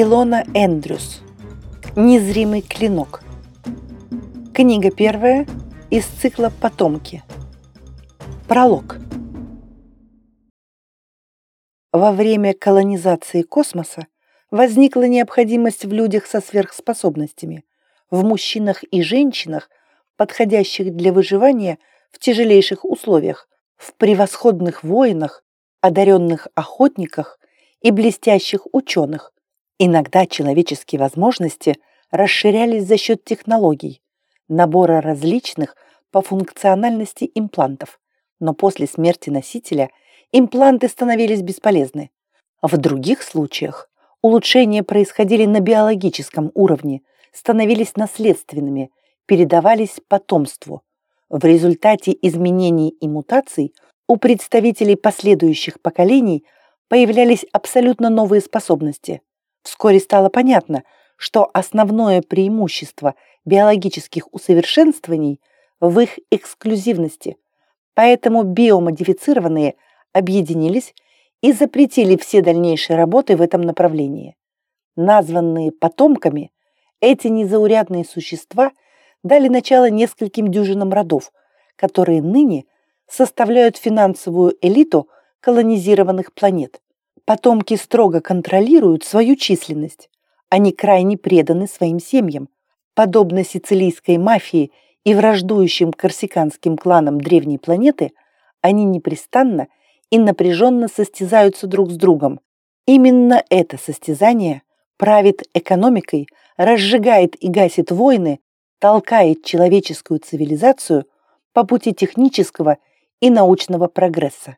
Илона Эндрюс. Незримый клинок. Книга первая из цикла «Потомки». Пролог. Во время колонизации космоса возникла необходимость в людях со сверхспособностями, в мужчинах и женщинах, подходящих для выживания в тяжелейших условиях, в превосходных воинах, одаренных охотниках и блестящих ученых. Иногда человеческие возможности расширялись за счет технологий, набора различных по функциональности имплантов, но после смерти носителя импланты становились бесполезны. В других случаях улучшения происходили на биологическом уровне, становились наследственными, передавались потомству. В результате изменений и мутаций у представителей последующих поколений появлялись абсолютно новые способности. Вскоре стало понятно, что основное преимущество биологических усовершенствований в их эксклюзивности, поэтому биомодифицированные объединились и запретили все дальнейшие работы в этом направлении. Названные потомками, эти незаурядные существа дали начало нескольким дюжинам родов, которые ныне составляют финансовую элиту колонизированных планет. Потомки строго контролируют свою численность. Они крайне преданы своим семьям. Подобно сицилийской мафии и враждующим корсиканским кланам древней планеты, они непрестанно и напряженно состязаются друг с другом. Именно это состязание правит экономикой, разжигает и гасит войны, толкает человеческую цивилизацию по пути технического и научного прогресса.